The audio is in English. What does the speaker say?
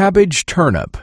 cabbage turnip.